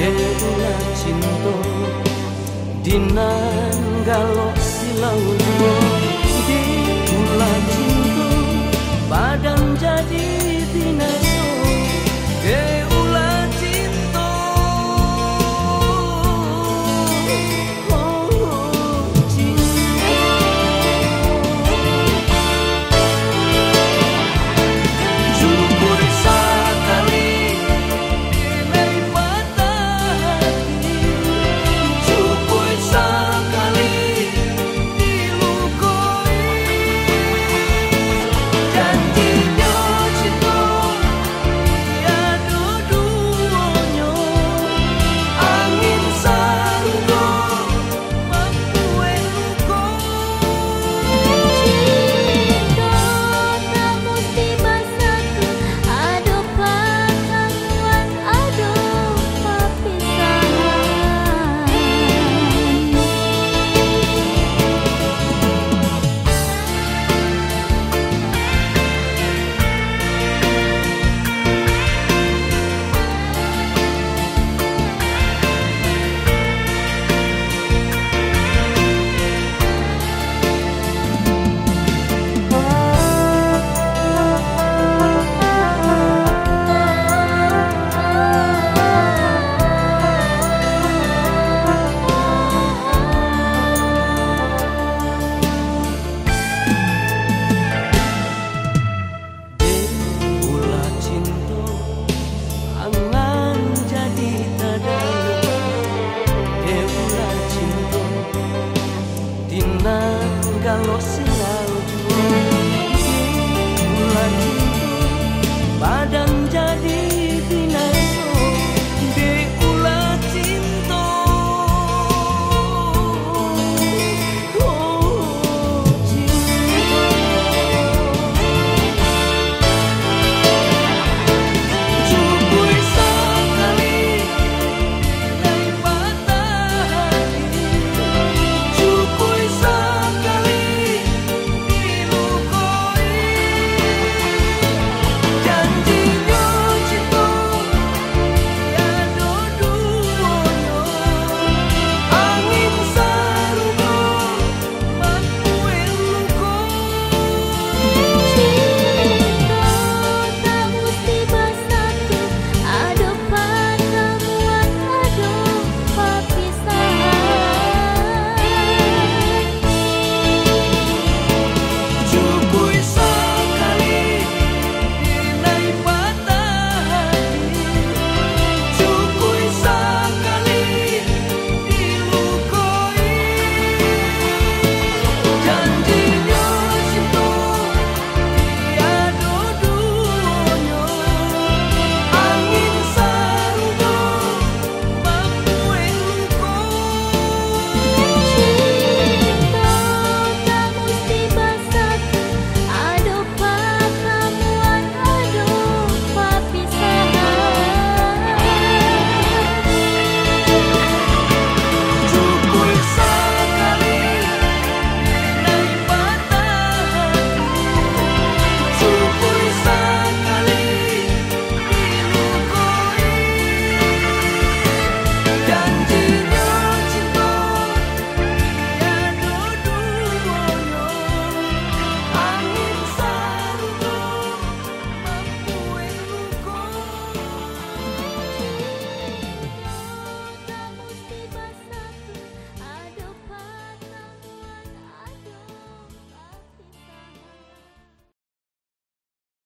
Dela cinta dinanggal silau I lost it.